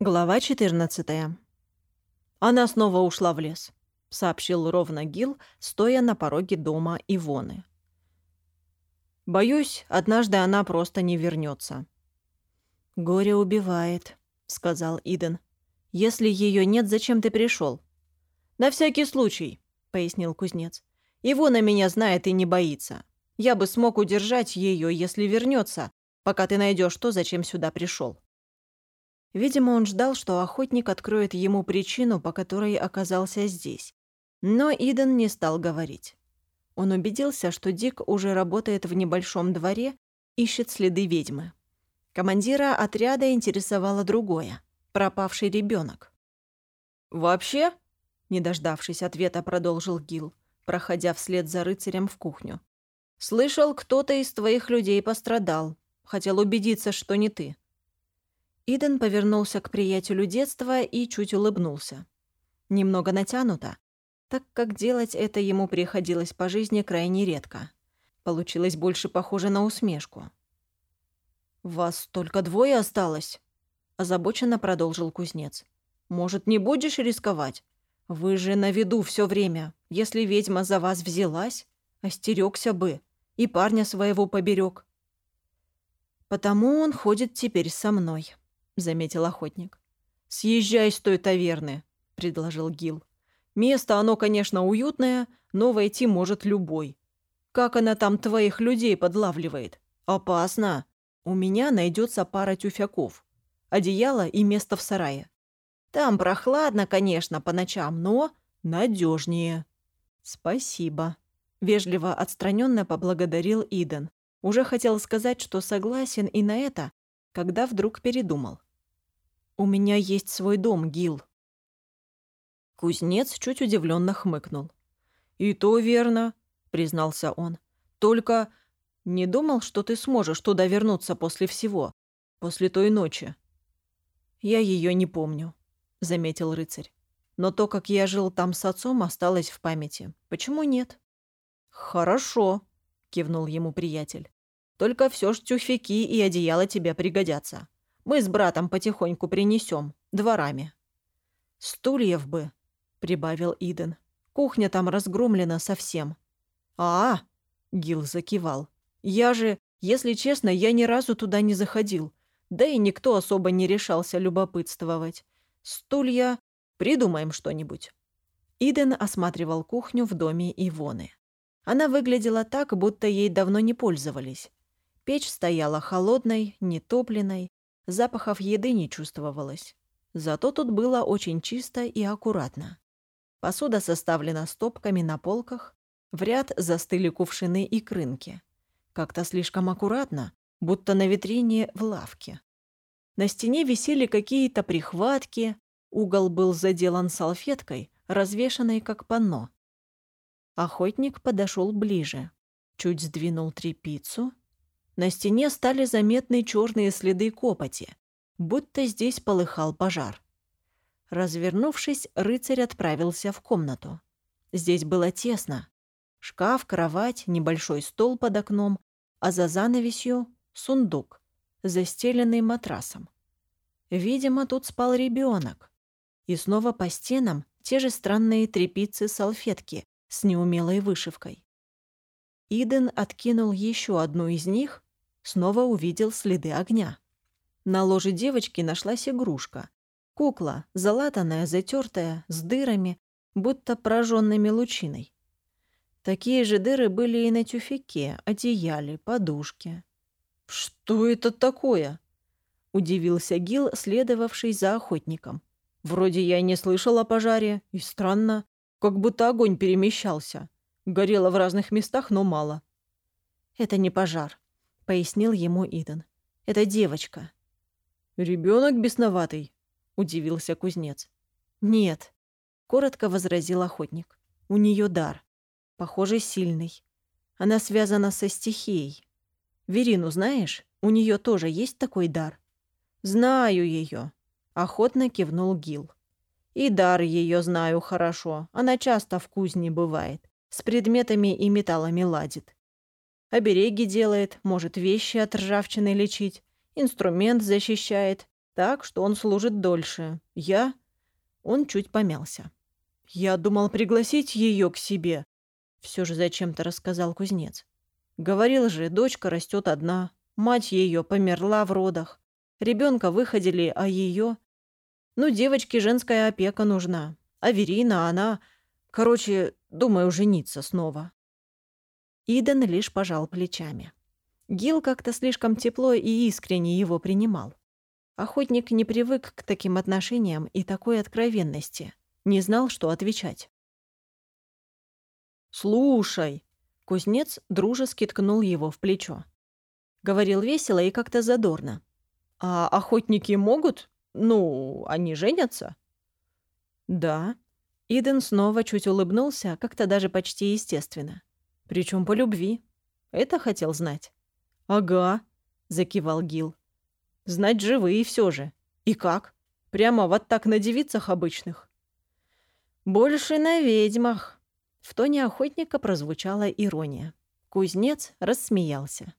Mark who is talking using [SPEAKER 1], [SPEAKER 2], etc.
[SPEAKER 1] Глава 14. Она снова ушла в лес, сообщил ровно Гил, стоя на пороге дома Ивоны. Боюсь, однажды она просто не вернется. Горе убивает, сказал Иден. Если ее нет, зачем ты пришел? На всякий случай, пояснил кузнец. Ивона меня знает и не боится. Я бы смог удержать ее, если вернется, пока ты найдешь то, зачем сюда пришел. Видимо, он ждал, что охотник откроет ему причину, по которой оказался здесь. Но Иден не стал говорить. Он убедился, что Дик уже работает в небольшом дворе, ищет следы ведьмы. Командира отряда интересовало другое — пропавший ребенок. «Вообще?» — не дождавшись ответа, продолжил Гил, проходя вслед за рыцарем в кухню. «Слышал, кто-то из твоих людей пострадал. Хотел убедиться, что не ты». Иден повернулся к приятелю детства и чуть улыбнулся. Немного натянуто, так как делать это ему приходилось по жизни крайне редко. Получилось больше похоже на усмешку. «Вас только двое осталось?» – озабоченно продолжил кузнец. «Может, не будешь рисковать? Вы же на виду все время. Если ведьма за вас взялась, остерегся бы. И парня своего поберег. Потому он ходит теперь со мной» заметил охотник. «Съезжай с той таверны», — предложил Гил. «Место оно, конечно, уютное, но войти может любой. Как она там твоих людей подлавливает? Опасно. У меня найдется пара тюфяков, одеяло и место в сарае. Там прохладно, конечно, по ночам, но надежнее. «Спасибо», — вежливо отстраненно поблагодарил Иден. Уже хотел сказать, что согласен и на это, когда вдруг передумал. «У меня есть свой дом, Гил». Кузнец чуть удивленно хмыкнул. «И то верно», — признался он. «Только не думал, что ты сможешь туда вернуться после всего, после той ночи». «Я ее не помню», — заметил рыцарь. «Но то, как я жил там с отцом, осталось в памяти. Почему нет?» «Хорошо», — кивнул ему приятель. «Только все ж тюфяки и одеяло тебе пригодятся. Мы с братом потихоньку принесем, дворами». «Стульев бы», — прибавил Иден. «Кухня там разгромлена совсем». «А, -а — Гил закивал. «Я же, если честно, я ни разу туда не заходил. Да и никто особо не решался любопытствовать. Стулья... Придумаем что-нибудь». Иден осматривал кухню в доме Ивоны. Она выглядела так, будто ей давно не пользовались. Печь стояла холодной, нетопленной, Запахов еды не чувствовалось. Зато тут было очень чисто и аккуратно. Посуда составлена стопками на полках, в ряд застыли кувшины и крынки. Как-то слишком аккуратно, будто на витрине в лавке. На стене висели какие-то прихватки, угол был заделан салфеткой, развешанной как панно. Охотник подошел ближе, чуть сдвинул трепицу на стене стали заметны черные следы копоти, будто здесь полыхал пожар. Развернувшись, рыцарь отправился в комнату. Здесь было тесно. Шкаф, кровать, небольшой стол под окном, а за занавесью — сундук, застеленный матрасом. Видимо, тут спал ребенок. И снова по стенам те же странные трепицы-салфетки с неумелой вышивкой. Иден откинул еще одну из них снова увидел следы огня. На ложе девочки нашлась игрушка. Кукла, залатанная, затертая, с дырами, будто прожженными лучиной. Такие же дыры были и на тюфяке, одеяле, подушке. «Что это такое?» — удивился Гил, следовавший за охотником. «Вроде я не слышал о пожаре, и странно, как будто огонь перемещался. Горело в разных местах, но мало». «Это не пожар пояснил ему Иден. «Это девочка». Ребенок бесноватый», — удивился кузнец. «Нет», — коротко возразил охотник. «У нее дар. Похоже, сильный. Она связана со стихией. Верину знаешь? У нее тоже есть такой дар?» «Знаю ее», — охотно кивнул Гил. «И дар ее знаю хорошо. Она часто в кузне бывает. С предметами и металлами ладит. Обереги делает, может вещи от ржавчины лечить, инструмент защищает, Так что он служит дольше. Я...» Он чуть помялся. «Я думал пригласить ее к себе», — все же зачем-то рассказал кузнец. «Говорил же, дочка растет одна, мать ее померла в родах, ребенка выходили, а ее... Ну, девочке женская опека нужна. Аверина, она... Короче, думаю, жениться снова». Иден лишь пожал плечами. Гил как-то слишком тепло и искренне его принимал. Охотник не привык к таким отношениям и такой откровенности. Не знал, что отвечать. «Слушай!» Кузнец дружески ткнул его в плечо. Говорил весело и как-то задорно. «А охотники могут? Ну, они женятся?» «Да». Иден снова чуть улыбнулся, как-то даже почти естественно. Причем по любви. Это хотел знать. «Ага», — закивал Гил. Знать живые все же. И как? Прямо вот так на девицах обычных? Больше на ведьмах. В тоне охотника прозвучала ирония. Кузнец рассмеялся.